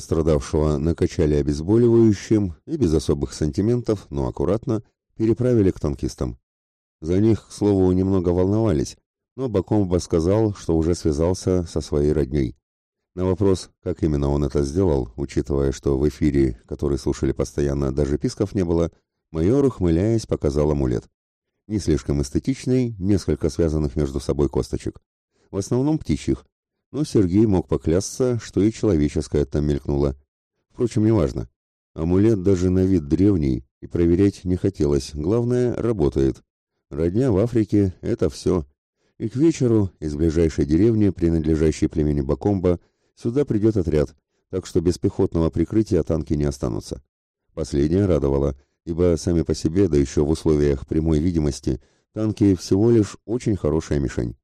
Пострадавшего накачали обезболивающим и без особых сантиментов, но аккуратно, переправили к танкистам. За них, к слову, немного волновались, но Бакомба сказал, что уже связался со своей родней. На вопрос, как именно он это сделал, учитывая, что в эфире, который слушали постоянно, даже писков не было, майор, ухмыляясь, показал амулет. Не слишком эстетичный, несколько связанных между собой косточек. В основном птичьих, но Сергей мог поклясться, что и человеческое там мелькнуло. Впрочем, неважно. Амулет даже на вид древний, и проверять не хотелось. Главное, работает. Родня в Африке — это все. И к вечеру из ближайшей деревни, принадлежащей племени Бакомба, сюда придет отряд, так что без пехотного прикрытия танки не останутся. Последнее радовало, ибо сами по себе, да еще в условиях прямой видимости, танки всего лишь очень хорошая мишень.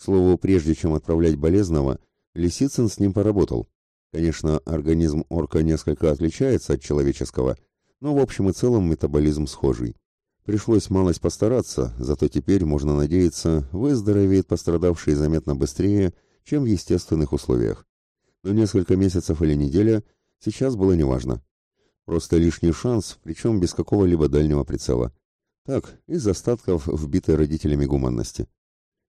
К слову, прежде чем отправлять болезного, Лисицын с ним поработал. Конечно, организм орка несколько отличается от человеческого, но в общем и целом метаболизм схожий. Пришлось малость постараться, зато теперь, можно надеяться, выздоровеет пострадавший заметно быстрее, чем в естественных условиях. Но несколько месяцев или неделя сейчас было неважно. Просто лишний шанс, причем без какого-либо дальнего прицела. Так, из остатков вбитой родителями гуманности.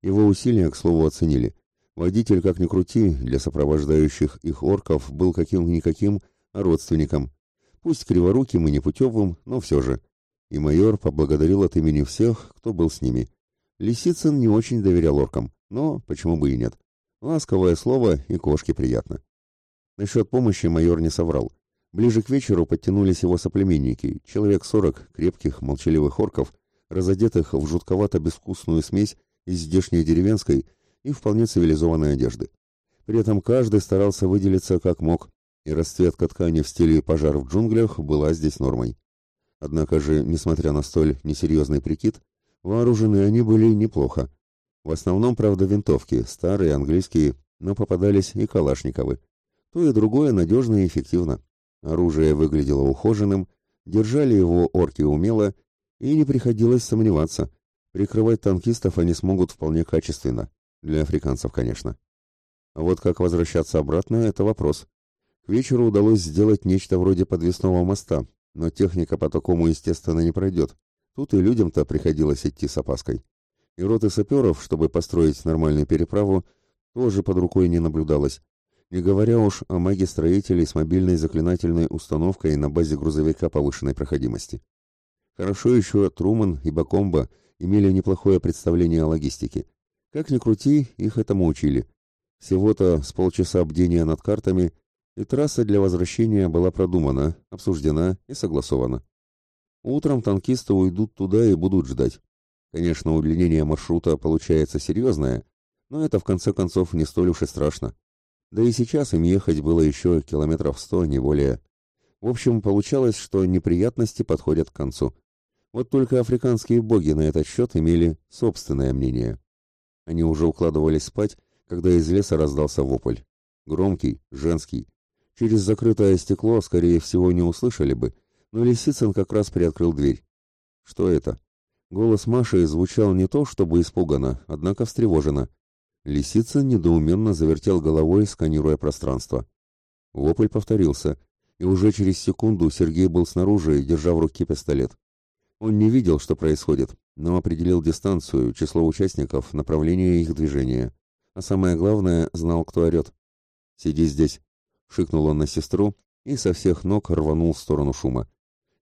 Его усилия, к слову, оценили. Водитель, как ни крути, для сопровождающих их орков был каким-никаким, родственником. Пусть криворуким и непутевым, но все же. И майор поблагодарил от имени всех, кто был с ними. Лисицын не очень доверял оркам, но почему бы и нет. Ласковое слово и кошке приятно. Насчет помощи майор не соврал. Ближе к вечеру подтянулись его соплеменники, человек сорок крепких, молчаливых орков, разодетых в жутковато-безвкусную смесь из здешней деревенской и вполне цивилизованной одежды. При этом каждый старался выделиться как мог, и расцветка ткани в стиле «пожар в джунглях» была здесь нормой. Однако же, несмотря на столь несерьезный прикид, вооружены они были неплохо. В основном, правда, винтовки, старые, английские, но попадались и калашниковы. То и другое надежно и эффективно. Оружие выглядело ухоженным, держали его орки умело, и не приходилось сомневаться. Прикрывать танкистов они смогут вполне качественно. Для африканцев, конечно. А вот как возвращаться обратно – это вопрос. К вечеру удалось сделать нечто вроде подвесного моста, но техника по такому, естественно, не пройдет. Тут и людям-то приходилось идти с опаской. И роты саперов, чтобы построить нормальную переправу, тоже под рукой не наблюдалось. Не говоря уж о маге-строителей с мобильной заклинательной установкой на базе грузовика повышенной проходимости. Хорошо еще Труман и Бакомба имели неплохое представление о логистике. Как ни крути, их этому учили. Всего-то с полчаса бдения над картами, и трасса для возвращения была продумана, обсуждена и согласована. Утром танкисты уйдут туда и будут ждать. Конечно, удлинение маршрута получается серьезное, но это в конце концов не столь уж и страшно. Да и сейчас им ехать было еще километров сто, не более. В общем, получалось, что неприятности подходят к концу. Вот только африканские боги на этот счет имели собственное мнение. Они уже укладывались спать, когда из леса раздался вопль. Громкий, женский. Через закрытое стекло, скорее всего, не услышали бы, но Лисицын как раз приоткрыл дверь. Что это? Голос Маши звучал не то, чтобы испуганно, однако встревоженно. Лисицын недоуменно завертел головой, сканируя пространство. Вопль повторился, и уже через секунду Сергей был снаружи, держа в руке пистолет. Он не видел, что происходит, но определил дистанцию, число участников, направление их движения. А самое главное, знал, кто орет. «Сиди здесь», — шикнул он на сестру и со всех ног рванул в сторону шума.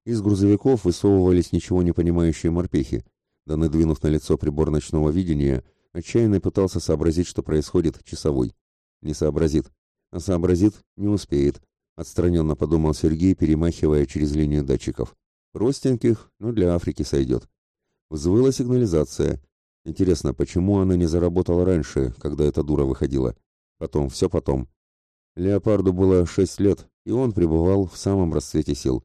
Из грузовиков высовывались ничего не понимающие морпехи. Да надвинув на лицо прибор ночного видения, отчаянно пытался сообразить, что происходит, часовой. Не сообразит. А сообразит, не успеет. Отстраненно подумал Сергей, перемахивая через линию датчиков. Простеньких, но для Африки сойдет. Взвыла сигнализация. Интересно, почему она не заработала раньше, когда эта дура выходила? Потом, все потом. Леопарду было шесть лет, и он пребывал в самом расцвете сил.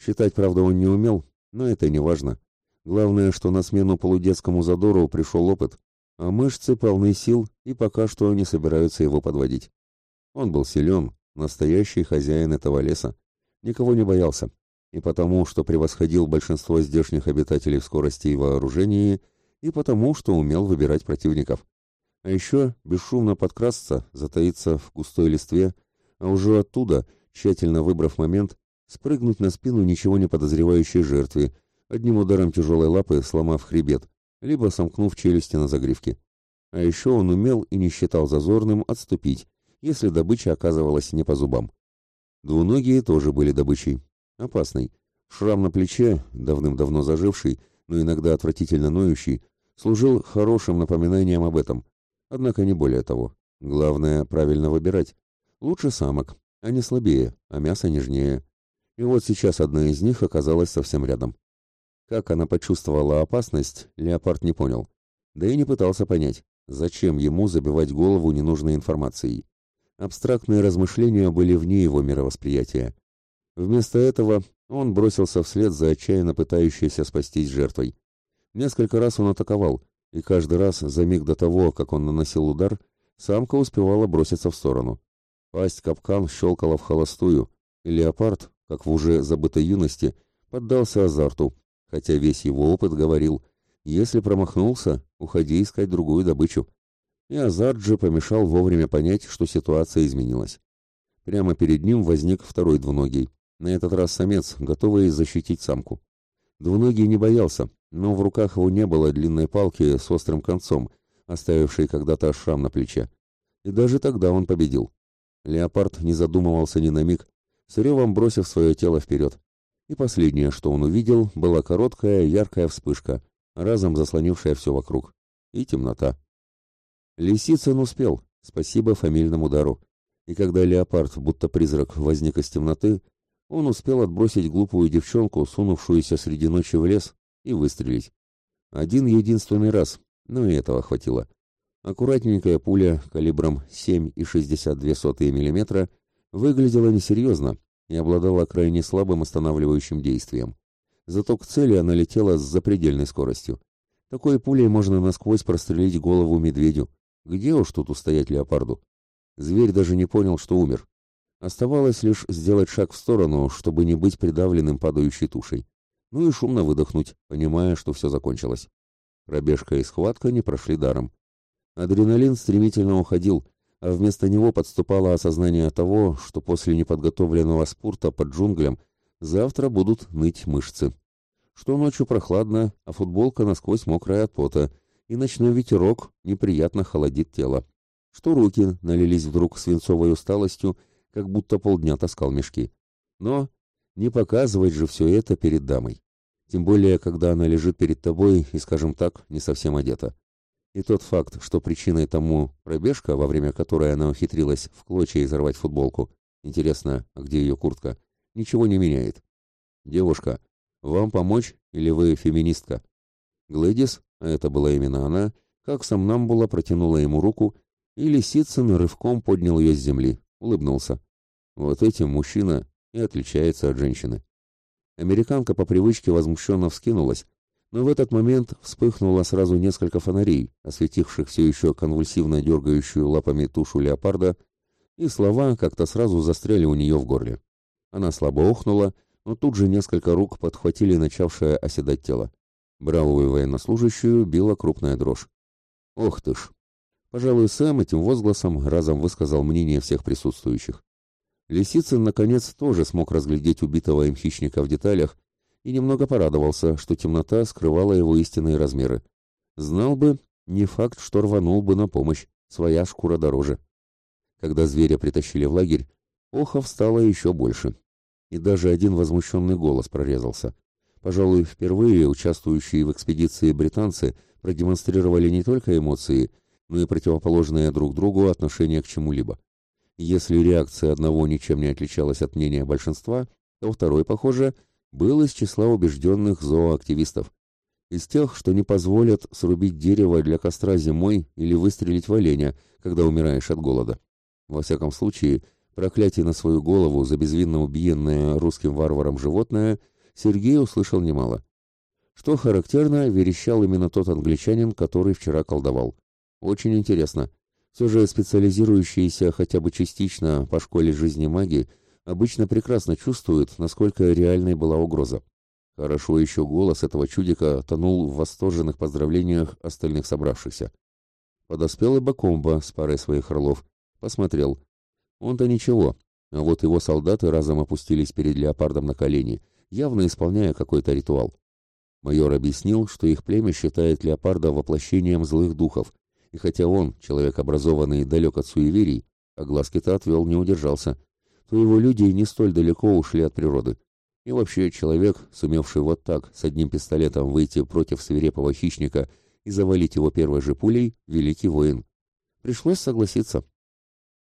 Считать, правда, он не умел, но это не важно. Главное, что на смену полудетскому задору пришел опыт, а мышцы полны сил и пока что не собираются его подводить. Он был силен, настоящий хозяин этого леса. Никого не боялся, и потому, что превосходил большинство здешних обитателей в скорости и вооружении, и потому, что умел выбирать противников. А еще бесшумно подкрасться, затаиться в густой листве, а уже оттуда, тщательно выбрав момент, спрыгнуть на спину ничего не подозревающей жертве, одним ударом тяжелой лапы сломав хребет, либо сомкнув челюсти на загривке. А еще он умел и не считал зазорным отступить, если добыча оказывалась не по зубам. Двуногие тоже были добычей. Опасной. Шрам на плече, давным-давно заживший, но иногда отвратительно ноющий, служил хорошим напоминанием об этом. Однако не более того. Главное, правильно выбирать. Лучше самок, они слабее, а мясо нежнее. И вот сейчас одна из них оказалась совсем рядом. Как она почувствовала опасность, леопард не понял. Да и не пытался понять, зачем ему забивать голову ненужной информацией. Абстрактные размышления были вне его мировосприятия. Вместо этого он бросился вслед за отчаянно пытающейся спастись жертвой. Несколько раз он атаковал, и каждый раз за миг до того, как он наносил удар, самка успевала броситься в сторону. Пасть капкан щелкала в холостую, и леопард, как в уже забытой юности, поддался азарту, хотя весь его опыт говорил, если промахнулся, уходи искать другую добычу. И азарт же помешал вовремя понять, что ситуация изменилась. Прямо перед ним возник второй двуногий, на этот раз самец, готовый защитить самку. Двуногий не боялся, но в руках его не было длинной палки с острым концом, оставившей когда-то шрам на плече. И даже тогда он победил. Леопард не задумывался ни на миг, с ревом бросив свое тело вперед. И последнее, что он увидел, была короткая яркая вспышка, разом заслонившая все вокруг. И темнота. Лисицын успел, спасибо фамильному дару. И когда леопард, будто призрак, возник из темноты, он успел отбросить глупую девчонку, сунувшуюся среди ночи в лес, и выстрелить. Один единственный раз, но и этого хватило. Аккуратненькая пуля калибром 7,62 мм выглядела несерьезно и обладала крайне слабым останавливающим действием. Зато к цели она летела с запредельной скоростью. Такой пулей можно насквозь прострелить голову медведю. Где уж тут устоять леопарду? Зверь даже не понял, что умер. Оставалось лишь сделать шаг в сторону, чтобы не быть придавленным падающей тушей. Ну и шумно выдохнуть, понимая, что все закончилось. Пробежка и схватка не прошли даром. Адреналин стремительно уходил, а вместо него подступало осознание того, что после неподготовленного спорта под джунглям завтра будут ныть мышцы. Что ночью прохладно, а футболка насквозь мокрая от пота, и ночной ветерок неприятно холодит тело. Что руки налились вдруг свинцовой усталостью как будто полдня таскал мешки. Но не показывать же все это перед дамой. Тем более, когда она лежит перед тобой и, скажем так, не совсем одета. И тот факт, что причиной тому пробежка, во время которой она ухитрилась в клочья изорвать футболку, интересно, а где ее куртка, ничего не меняет. «Девушка, вам помочь или вы феминистка?» Глэдис, а это была именно она, как сомнамбула протянула ему руку, и Лисицын рывком поднял ее с земли, улыбнулся. Вот этим мужчина и отличается от женщины. Американка по привычке возмущенно вскинулась, но в этот момент вспыхнуло сразу несколько фонарей, осветивших все еще конвульсивно дергающую лапами тушу леопарда, и слова как-то сразу застряли у нее в горле. Она слабо охнула, но тут же несколько рук подхватили начавшее оседать тело. Бравую военнослужащую била крупная дрожь. «Ох ты ж!» Пожалуй, Сэм этим возгласом разом высказал мнение всех присутствующих. Лисицын, наконец, тоже смог разглядеть убитого им хищника в деталях и немного порадовался, что темнота скрывала его истинные размеры. Знал бы, не факт, что рванул бы на помощь, своя шкура дороже. Когда зверя притащили в лагерь, охов стало еще больше. И даже один возмущенный голос прорезался. Пожалуй, впервые участвующие в экспедиции британцы продемонстрировали не только эмоции, но и противоположное друг другу отношение к чему-либо. Если реакция одного ничем не отличалась от мнения большинства, то второй, похоже, был из числа убежденных зооактивистов. Из тех, что не позволят срубить дерево для костра зимой или выстрелить в оленя, когда умираешь от голода. Во всяком случае, проклятие на свою голову за безвинно убиенное русским варваром животное Сергей услышал немало. Что характерно, верещал именно тот англичанин, который вчера колдовал. Очень интересно. Все же специализирующиеся хотя бы частично по школе жизни маги обычно прекрасно чувствуют, насколько реальной была угроза. Хорошо еще голос этого чудика тонул в восторженных поздравлениях остальных собравшихся. Подоспел и Бакомба с парой своих орлов. Посмотрел. Он-то ничего, А вот его солдаты разом опустились перед леопардом на колени, явно исполняя какой-то ритуал. Майор объяснил, что их племя считает леопарда воплощением злых духов, и хотя он, человек образованный далек от суеверий, а глазки-то отвел, не удержался, то его люди не столь далеко ушли от природы. И вообще человек, сумевший вот так, с одним пистолетом выйти против свирепого хищника и завалить его первой же пулей, великий воин. Пришлось согласиться.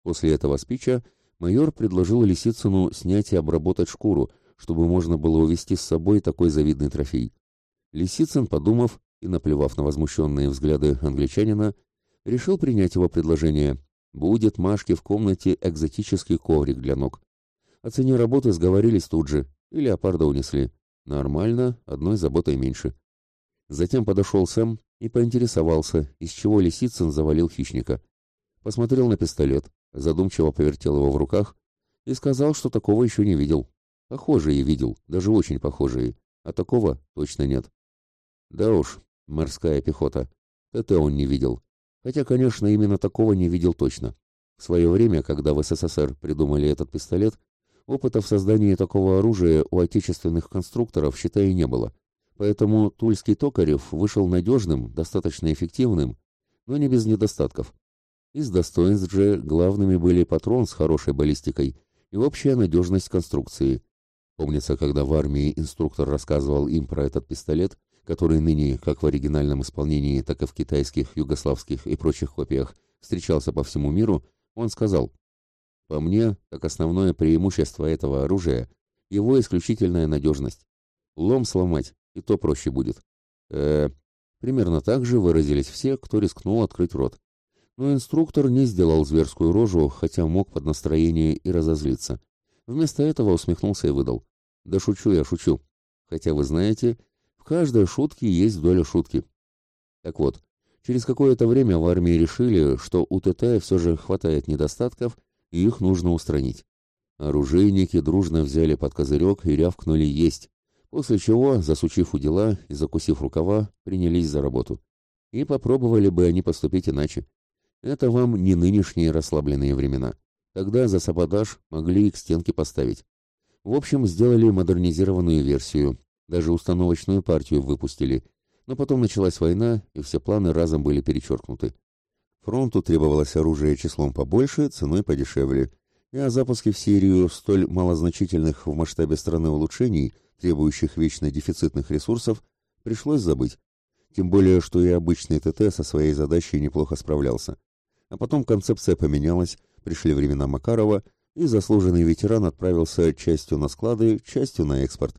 После этого спича майор предложил Лисицыну снять и обработать шкуру, чтобы можно было увести с собой такой завидный трофей. Лисицын, подумав и наплевав на возмущенные взгляды англичанина, решил принять его предложение. Будет Машке в комнате экзотический коврик для ног. О цене работы сговорились тут же, и леопарда унесли. Нормально, одной заботой меньше. Затем подошел Сэм и поинтересовался, из чего Лисицын завалил хищника. Посмотрел на пистолет, задумчиво повертел его в руках и сказал, что такого еще не видел. Похожие видел, даже очень похожие, а такого точно нет. Да уж, морская пехота. ТТ он не видел. Хотя, конечно, именно такого не видел точно. В свое время, когда в СССР придумали этот пистолет, опыта в создании такого оружия у отечественных конструкторов, считай, не было. Поэтому тульский Токарев вышел надежным, достаточно эффективным, но не без недостатков. Из достоинств же главными были патрон с хорошей баллистикой и общая надежность конструкции. Помнится, когда в армии инструктор рассказывал им про этот пистолет, который ныне, как в оригинальном исполнении, так и в китайских, югославских и прочих копиях, встречался по всему миру, он сказал, «По мне, как основное преимущество этого оружия, его исключительная надежность. Лом сломать, и то проще будет». Э, примерно так же выразились все, кто рискнул открыть рот. Но инструктор не сделал зверскую рожу, хотя мог под настроение и разозлиться. Вместо этого усмехнулся и выдал. «Да шучу я, шучу. Хотя вы знаете, каждой шутке есть доля шутки». Так вот, через какое-то время в армии решили, что у ТТ все же хватает недостатков, и их нужно устранить. Оружейники дружно взяли под козырек и рявкнули «есть», после чего, засучив у дела и закусив рукава, принялись за работу. И попробовали бы они поступить иначе. Это вам не нынешние расслабленные времена. Тогда за саботаж могли и к стенке поставить. В общем, сделали модернизированную версию, даже установочную партию выпустили. Но потом началась война, и все планы разом были перечеркнуты. Фронту требовалось оружие числом побольше, ценой подешевле. И о запуске в серию столь малозначительных в масштабе страны улучшений, требующих вечно дефицитных ресурсов, пришлось забыть. Тем более, что и обычный ТТ со своей задачей неплохо справлялся. А потом концепция поменялась, пришли времена Макарова, и заслуженный ветеран отправился частью на склады, частью на экспорт.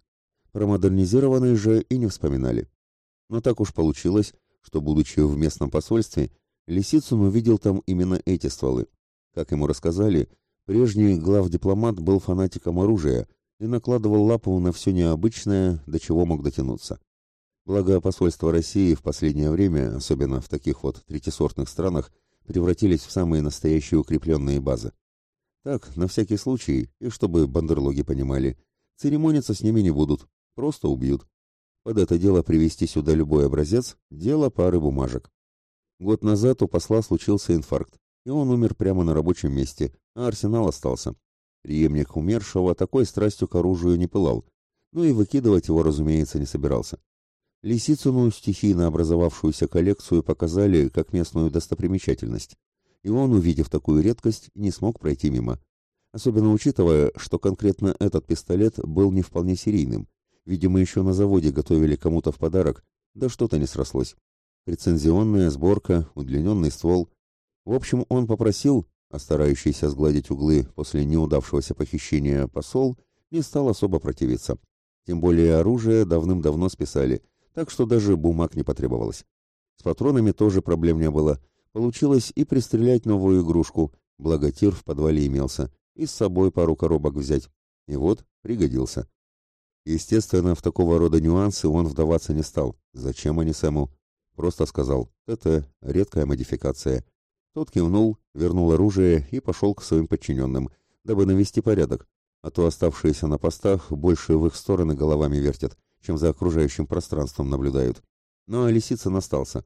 Про модернизированные же и не вспоминали. Но так уж получилось, что, будучи в местном посольстве, Лисицын увидел там именно эти стволы. Как ему рассказали, прежний главдипломат был фанатиком оружия и накладывал лапу на все необычное, до чего мог дотянуться. Благо, посольство России в последнее время, особенно в таких вот третисортных странах, превратились в самые настоящие укрепленные базы. Так, на всякий случай, и чтобы бандерлоги понимали, церемониться с ними не будут, просто убьют. Под это дело привести сюда любой образец – дело пары бумажек. Год назад у посла случился инфаркт, и он умер прямо на рабочем месте, а арсенал остался. Приемник умершего такой страстью к оружию не пылал, ну и выкидывать его, разумеется, не собирался. Лисицыну стихийно образовавшуюся коллекцию показали как местную достопримечательность, и он, увидев такую редкость, не смог пройти мимо. Особенно учитывая, что конкретно этот пистолет был не вполне серийным. Видимо, еще на заводе готовили кому-то в подарок, да что-то не срослось. Рецензионная сборка, удлиненный ствол. В общем, он попросил, а старающийся сгладить углы после неудавшегося похищения посол, не стал особо противиться. Тем более оружие давным-давно списали – так что даже бумаг не потребовалось. С патронами тоже проблем не было. Получилось и пристрелять новую игрушку, благо тир в подвале имелся, и с собой пару коробок взять. И вот, пригодился. Естественно, в такого рода нюансы он вдаваться не стал. Зачем они Сэму? Просто сказал, это редкая модификация. Тот кивнул, вернул оружие и пошел к своим подчиненным, дабы навести порядок, а то оставшиеся на постах больше в их стороны головами вертят, чем за окружающим пространством наблюдают. Но Лисицын остался.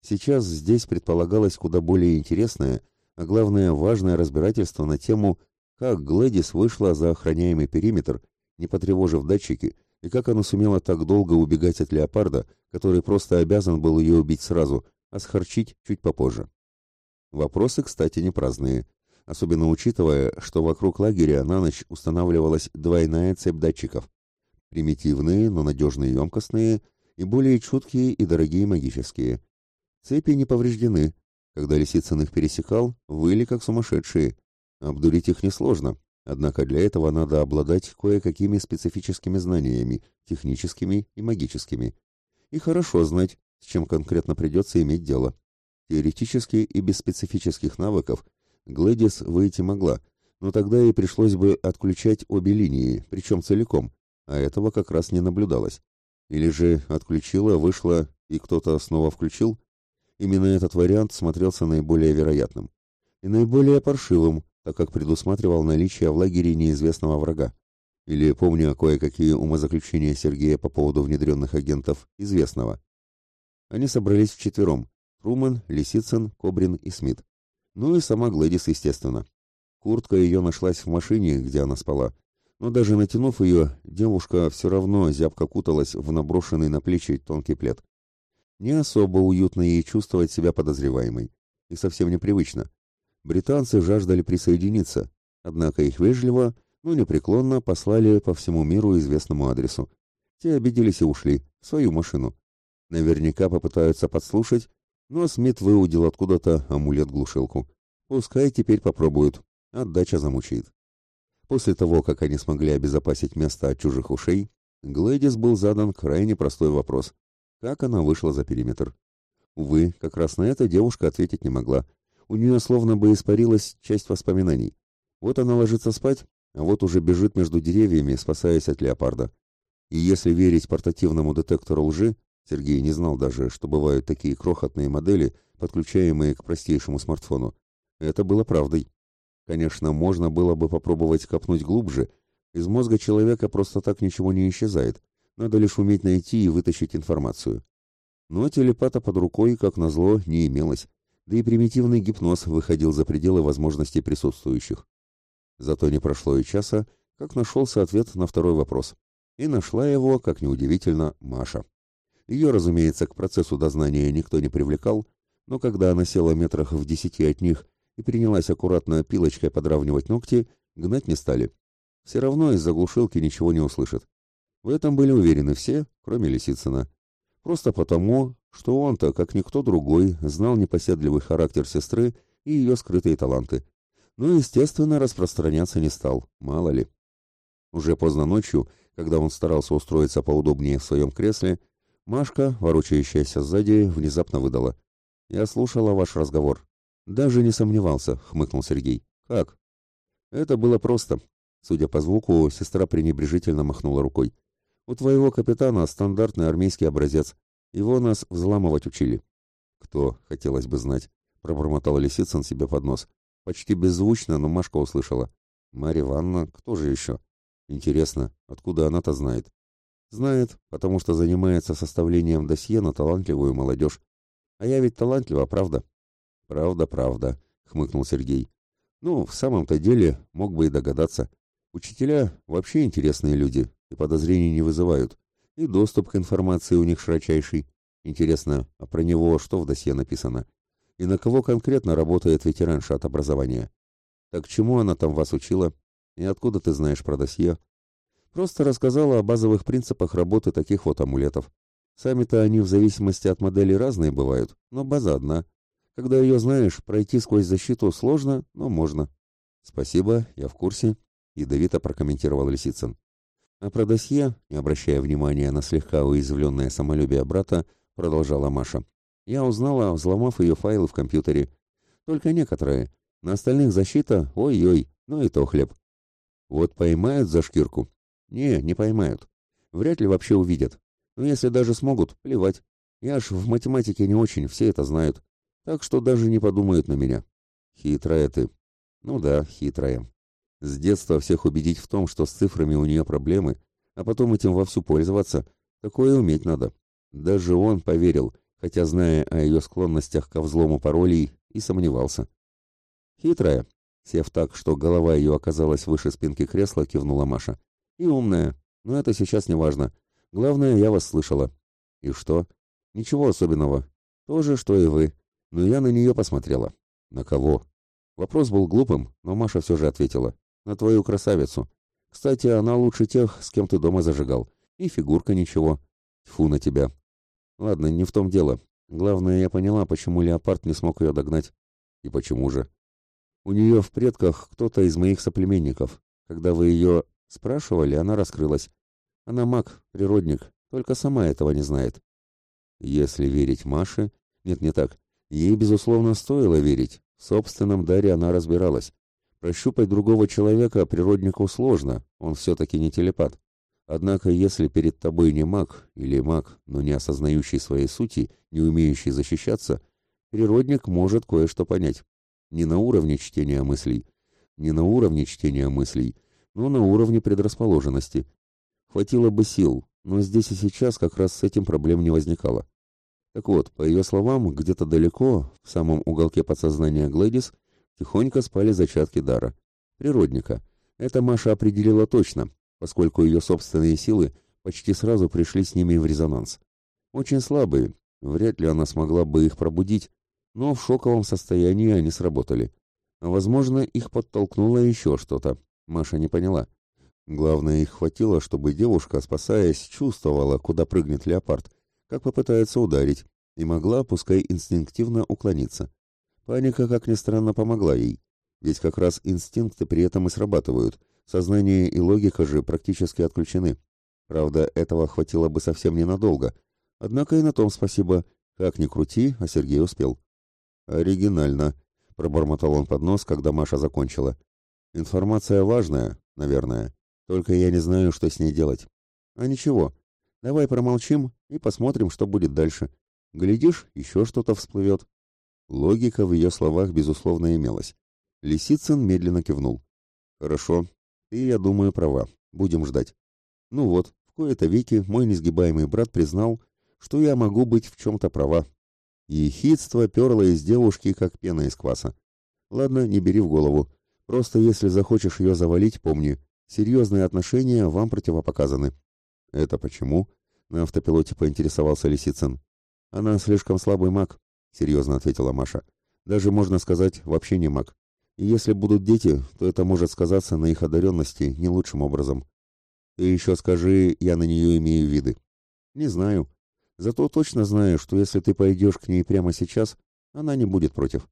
Сейчас здесь предполагалось куда более интересное, а главное важное разбирательство на тему как Глэдис вышла за охраняемый периметр, не потревожив датчики, и как она сумела так долго убегать от леопарда, который просто обязан был ее убить сразу, а схорчить чуть попозже. Вопросы, кстати, не праздные, особенно учитывая, что вокруг лагеря на ночь устанавливалась двойная цепь датчиков. Примитивные, но надежные емкостные, и более чуткие и дорогие магические. Цепи не повреждены. Когда Лисицын их пересекал, выли как сумасшедшие. Обдурить их несложно, однако для этого надо обладать кое-какими специфическими знаниями, техническими и магическими. И хорошо знать, с чем конкретно придется иметь дело. Теоретически и без специфических навыков Глэдис выйти могла, но тогда ей пришлось бы отключать обе линии, причем целиком, а этого как раз не наблюдалось. Или же отключила, вышла и кто-то снова включил? Именно этот вариант смотрелся наиболее вероятным. И наиболее паршивым, так как предусматривал наличие в лагере неизвестного врага. Или, помня кое-какие умозаключения Сергея по поводу внедренных агентов, известного. Они собрались вчетвером. Труман, Лисицын, Кобрин и Смит. Ну и сама Глэдис, естественно. Куртка ее нашлась в машине, где она спала, но даже натянув ее, девушка все равно зябко куталась в наброшенный на плечи тонкий плед. Не особо уютно ей чувствовать себя подозреваемой, и совсем непривычно. Британцы жаждали присоединиться, однако их вежливо, но непреклонно послали по всему миру известному адресу. Те обиделись и ушли, в свою машину. Наверняка попытаются подслушать, но Смит выудил откуда-то амулет-глушилку. Пускай теперь попробуют, отдача замучает. После того, как они смогли обезопасить место от чужих ушей, Глэдис был задан крайне простой вопрос. Как она вышла за периметр? Увы, как раз на это девушка ответить не могла. У нее словно бы испарилась часть воспоминаний. Вот она ложится спать, а вот уже бежит между деревьями, спасаясь от леопарда. И если верить портативному детектору лжи, Сергей не знал даже, что бывают такие крохотные модели, подключаемые к простейшему смартфону. Это было правдой. Конечно, можно было бы попробовать копнуть глубже. Из мозга человека просто так ничего не исчезает. Надо лишь уметь найти и вытащить информацию. Но телепата под рукой, как назло, не имелось. Да и примитивный гипноз выходил за пределы возможностей присутствующих. Зато не прошло и часа, как нашелся ответ на второй вопрос. И нашла его, как неудивительно, Маша. Ее, разумеется, к процессу дознания никто не привлекал, но когда она села метрах в десяти от них и принялась аккуратно пилочкой подравнивать ногти, гнать не стали. Все равно из заглушилки ничего не услышат. В этом были уверены все, кроме Лисицына. Просто потому, что он-то, как никто другой, знал непоседливый характер сестры и ее скрытые таланты. Но, естественно, распространяться не стал, мало ли. Уже поздно ночью, когда он старался устроиться поудобнее в своем кресле, Машка, ворочающаяся сзади, внезапно выдала. «Я слушала ваш разговор. Даже не сомневался, хмыкнул Сергей. Как? Это было просто. Судя по звуку, сестра пренебрежительно махнула рукой. У твоего капитана стандартный армейский образец. Его нас взламывать учили. Кто, хотелось бы знать, пробормотал Лисицын себе под нос. Почти беззвучно, но Машка услышала. Марья Ивановна, кто же еще? Интересно, откуда она-то знает? Знает, потому что занимается составлением досье на талантливую молодежь. А я ведь талантлива, правда? Правда, правда, хмыкнул Сергей. Ну, в самом-то деле, мог бы и догадаться. Учителя вообще интересные люди и подозрений не вызывают. И доступ к информации у них широчайший. Интересно, а про него что в досье написано? И на кого конкретно работает ветеранша от образования? Так чему она там вас учила? И откуда ты знаешь про досье? Просто рассказала о базовых принципах работы таких вот амулетов. Сами-то они в зависимости от модели разные бывают, но база одна — когда ее знаешь, пройти сквозь защиту сложно, но можно. Спасибо, я в курсе, ядовито прокомментировал Лисицын. А про досье, не обращая внимания на слегка уязвленное самолюбие брата, продолжала Маша. Я узнала, взломав ее файлы в компьютере. Только некоторые. На остальных защита, ой-ой, ну и то хлеб. Вот поймают за шкирку? Не, не поймают. Вряд ли вообще увидят. Но если даже смогут, плевать. Я ж в математике не очень, все это знают так что даже не подумает на меня. Хитрая ты. Ну да, хитрая. С детства всех убедить в том, что с цифрами у нее проблемы, а потом этим вовсю пользоваться, такое уметь надо. Даже он поверил, хотя, зная о ее склонностях ко взлому паролей, и сомневался. Хитрая, Сев так, что голова ее оказалась выше спинки кресла, кивнула Маша. И умная. Но это сейчас не важно. Главное, я вас слышала. И что? Ничего особенного. То же, что и вы. Но я на нее посмотрела. На кого? Вопрос был глупым, но Маша все же ответила. На твою красавицу. Кстати, она лучше тех, с кем ты дома зажигал. И фигурка ничего. Фу на тебя. Ладно, не в том дело. Главное, я поняла, почему леопард не смог ее догнать. И почему же? У нее в предках кто-то из моих соплеменников. Когда вы ее спрашивали, она раскрылась. Она маг, природник, только сама этого не знает. Если верить Маше... Нет, не так. Ей, безусловно, стоило верить. В собственном даре она разбиралась. Прощупать другого человека природнику сложно, он все-таки не телепат. Однако, если перед тобой не маг, или маг, но не осознающий своей сути, не умеющий защищаться, природник может кое-что понять. Не на уровне чтения мыслей, не на уровне чтения мыслей, но на уровне предрасположенности. Хватило бы сил, но здесь и сейчас как раз с этим проблем не возникало. Так вот, по ее словам, где-то далеко, в самом уголке подсознания Глэдис, тихонько спали зачатки дара. Природника. Это Маша определила точно, поскольку ее собственные силы почти сразу пришли с ними в резонанс. Очень слабые, вряд ли она смогла бы их пробудить, но в шоковом состоянии они сработали. Возможно, их подтолкнуло еще что-то. Маша не поняла. Главное, их хватило, чтобы девушка, спасаясь, чувствовала, куда прыгнет леопард, как попытается ударить, и могла, пускай инстинктивно, уклониться. Паника, как ни странно, помогла ей. Ведь как раз инстинкты при этом и срабатывают. Сознание и логика же практически отключены. Правда, этого хватило бы совсем ненадолго. Однако и на том спасибо. Как ни крути, а Сергей успел. «Оригинально», — пробормотал он под нос, когда Маша закончила. «Информация важная, наверное. Только я не знаю, что с ней делать. А ничего, давай промолчим и посмотрим, что будет дальше. Глядишь, еще что-то всплывет». Логика в ее словах, безусловно, имелась. Лисицын медленно кивнул. «Хорошо. Ты, я думаю, права. Будем ждать». Ну вот, в кои-то веки мой несгибаемый брат признал, что я могу быть в чем-то права, Ехидство перло из девушки, как пена из кваса. Ладно, не бери в голову. Просто если захочешь ее завалить, помни, серьезные отношения вам противопоказаны. Это почему? На автопилоте поинтересовался Лисицын. Она слишком слабый маг, серьезно ответила Маша. Даже, можно сказать, вообще не маг. И если будут дети, то это может сказаться на их одаренности не лучшим образом. Ты еще скажи, я на нее имею виды. Не знаю. Зато точно знаю, что если ты пойдешь к ней прямо сейчас, она не будет против.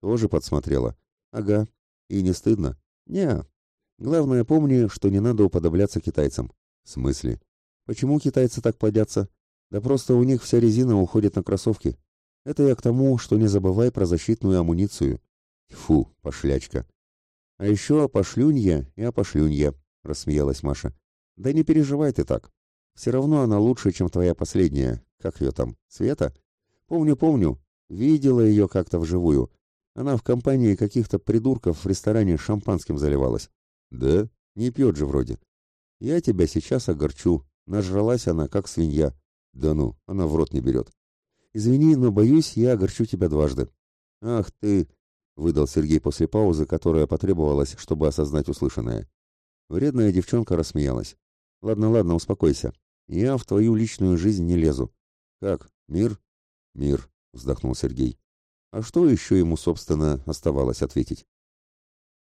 Тоже подсмотрела. Ага. И не стыдно? Не. Главное, помни, что не надо уподобляться китайцам. В смысле? Почему китайцы так плодятся? Да просто у них вся резина уходит на кроссовки. Это я к тому, что не забывай про защитную амуницию. Фу, пошлячка. А еще пошлюнья и опошлюнья, рассмеялась Маша. Да не переживай ты так. Все равно она лучше, чем твоя последняя. Как ее там? Света? Помню, помню. Видела ее как-то вживую. Она в компании каких-то придурков в ресторане шампанским заливалась. Да? Не пьет же вроде. Я тебя сейчас огорчу. Нажралась она, как свинья. Да ну, она в рот не берет. Извини, но боюсь, я огорчу тебя дважды. Ах ты, выдал Сергей после паузы, которая потребовалась, чтобы осознать услышанное. Вредная девчонка рассмеялась. Ладно, ладно, успокойся. Я в твою личную жизнь не лезу. Как? Мир? Мир, вздохнул Сергей. А что еще ему, собственно, оставалось ответить?